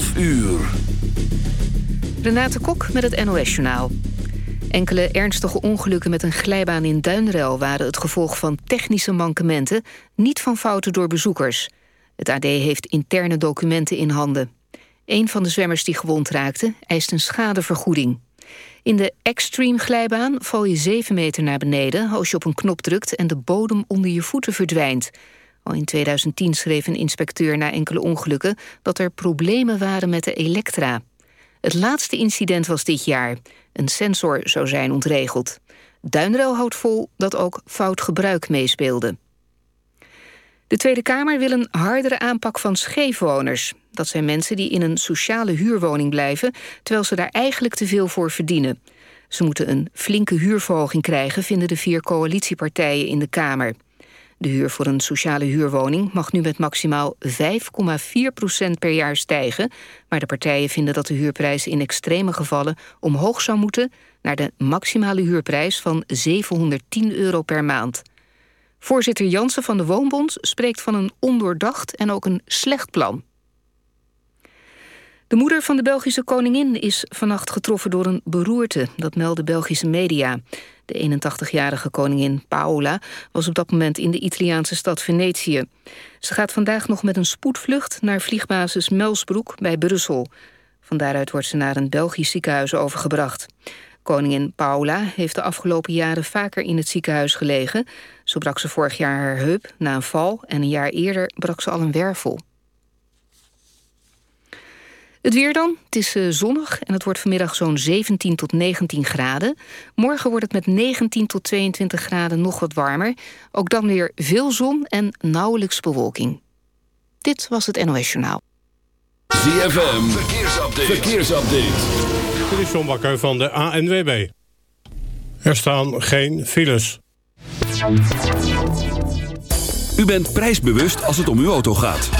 12 uur. Renate Kok met het NOS Journaal. Enkele ernstige ongelukken met een glijbaan in Duinrel... waren het gevolg van technische mankementen, niet van fouten door bezoekers. Het AD heeft interne documenten in handen. Een van de zwemmers die gewond raakte, eist een schadevergoeding. In de extreme glijbaan val je 7 meter naar beneden... als je op een knop drukt en de bodem onder je voeten verdwijnt. In 2010 schreef een inspecteur na enkele ongelukken... dat er problemen waren met de elektra. Het laatste incident was dit jaar. Een sensor zou zijn ontregeld. Duinrel houdt vol dat ook fout gebruik meespeelde. De Tweede Kamer wil een hardere aanpak van scheefwoners. Dat zijn mensen die in een sociale huurwoning blijven... terwijl ze daar eigenlijk te veel voor verdienen. Ze moeten een flinke huurverhoging krijgen... vinden de vier coalitiepartijen in de Kamer. De huur voor een sociale huurwoning mag nu met maximaal 5,4% per jaar stijgen. Maar de partijen vinden dat de huurprijs in extreme gevallen omhoog zou moeten naar de maximale huurprijs van 710 euro per maand. Voorzitter Jansen van de Woonbond spreekt van een ondoordacht en ook een slecht plan. De moeder van de Belgische koningin is vannacht getroffen door een beroerte, dat melden Belgische media. De 81-jarige koningin Paola was op dat moment in de Italiaanse stad Venetië. Ze gaat vandaag nog met een spoedvlucht naar vliegbasis Melsbroek bij Brussel. Van daaruit wordt ze naar een Belgisch ziekenhuis overgebracht. Koningin Paola heeft de afgelopen jaren vaker in het ziekenhuis gelegen. Zo brak ze vorig jaar haar heup na een val en een jaar eerder brak ze al een wervel. Het weer dan. Het is uh, zonnig en het wordt vanmiddag zo'n 17 tot 19 graden. Morgen wordt het met 19 tot 22 graden nog wat warmer. Ook dan weer veel zon en nauwelijks bewolking. Dit was het NOS Journaal. ZFM, verkeersupdate. verkeersupdate. Dit is John Bakker van de ANWB. Er staan geen files. U bent prijsbewust als het om uw auto gaat.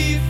be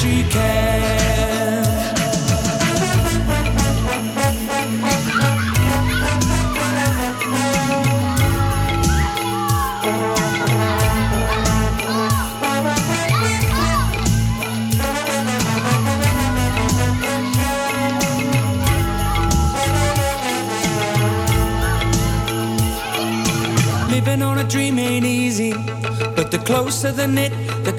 She can. Living on a dream ain't easy, but the closer the knit,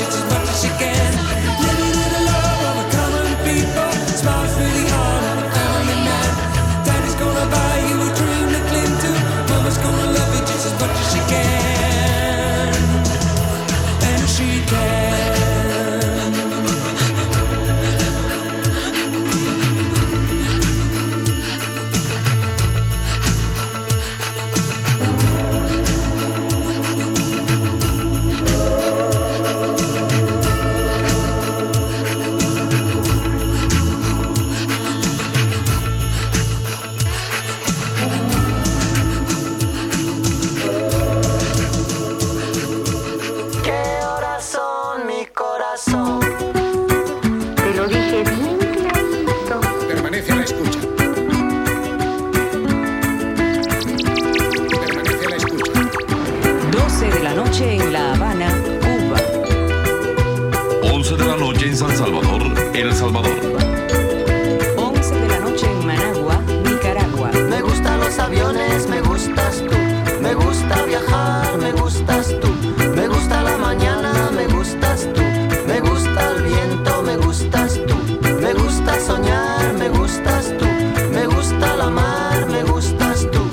just as much as she can. El Salvador. 11 de la noche en Managua, Nicaragua. Me gustan los aviones, me gustas tú. Me gusta viajar, me gustas tú. Me gusta la mañana, me gustas tú. Me gusta el viento, me gustas tú. Me gusta soñar, me gustas tú. Me gusta la mar, me gustas tú.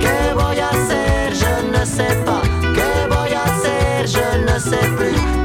¿Qué voy a hacer? Je ne sais pas. ¿Qué voy a hacer? Je ne sais plus.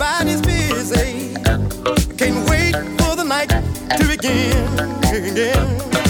everybody's busy. Can't wait for the night to begin. begin.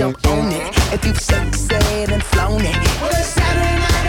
Don't own it. If you've said and flown it.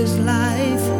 This life,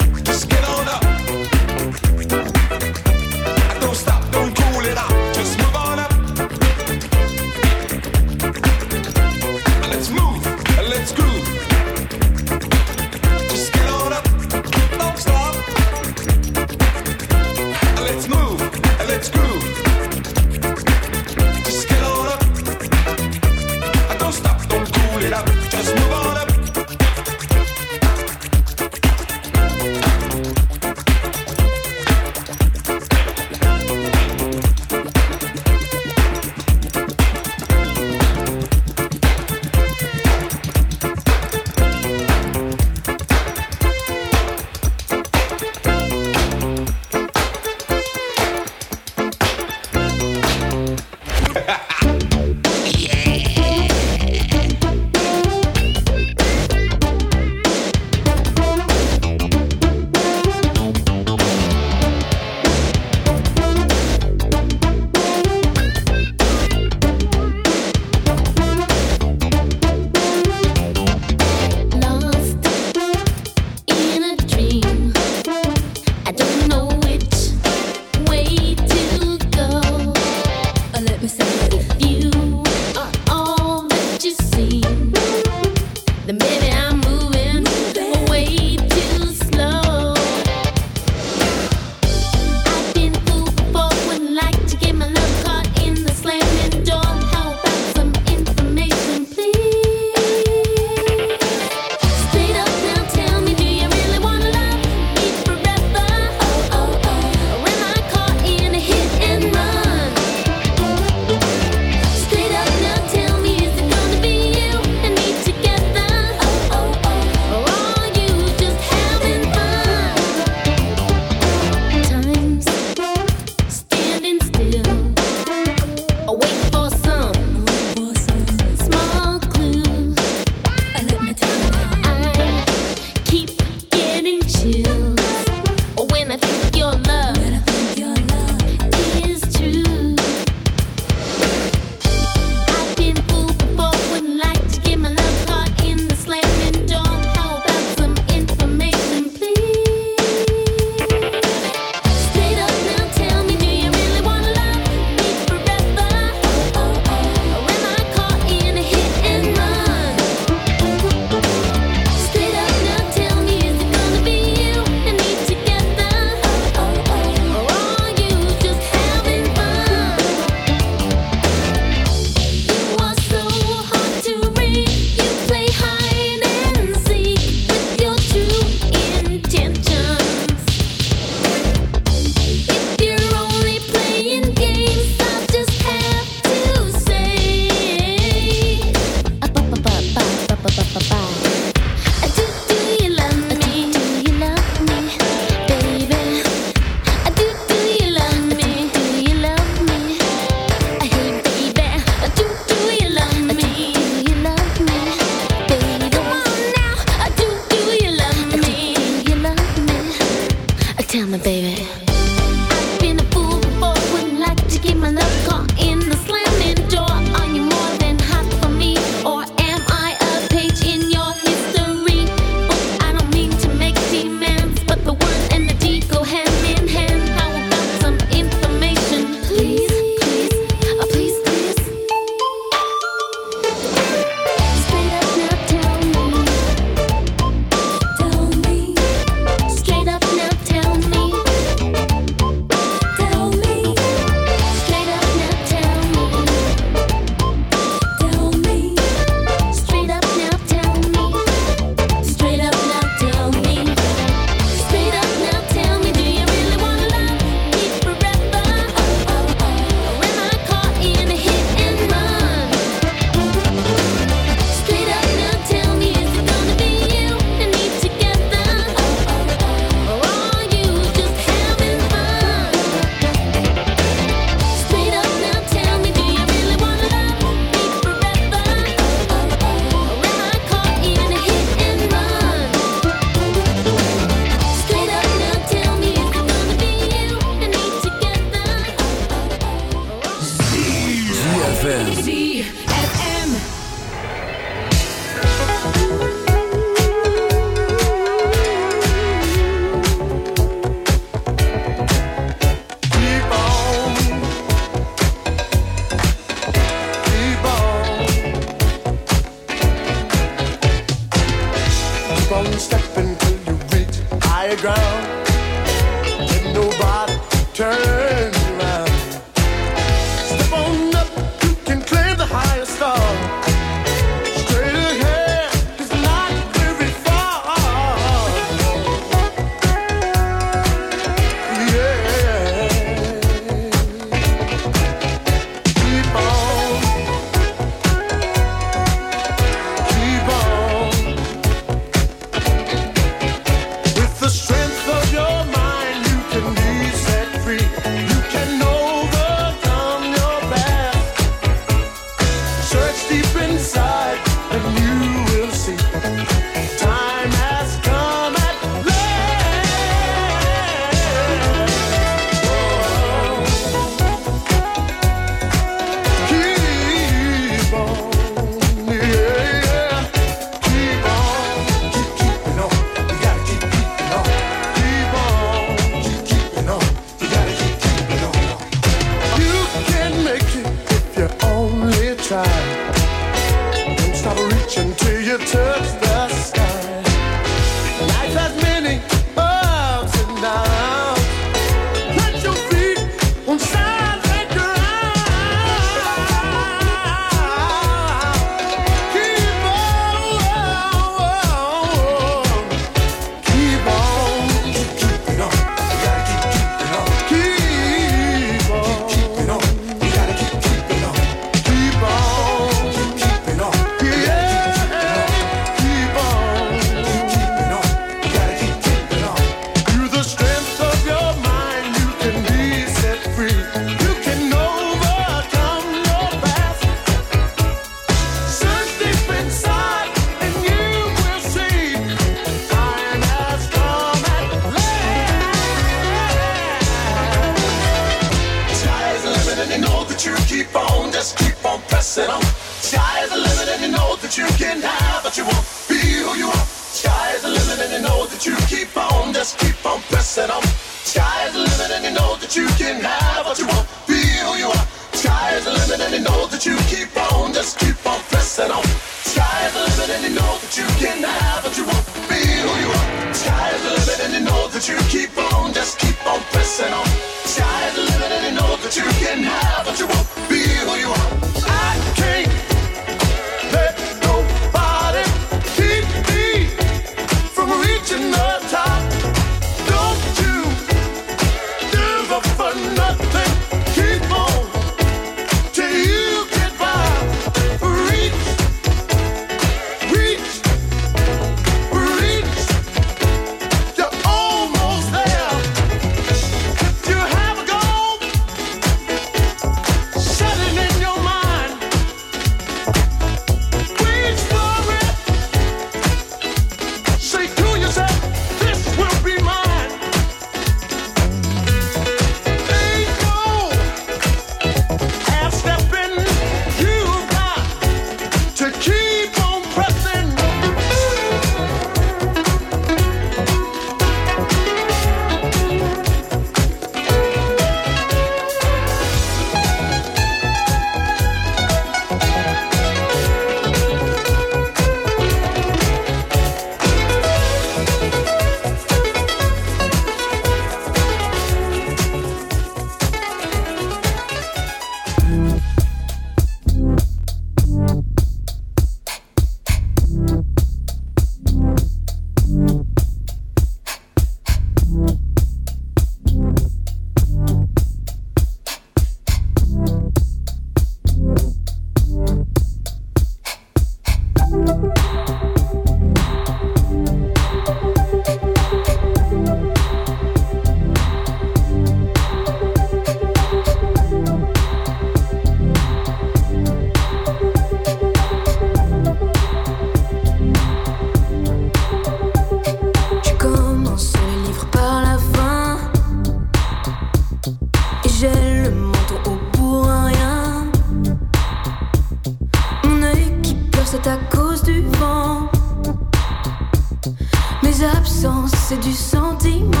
c'est du sentiment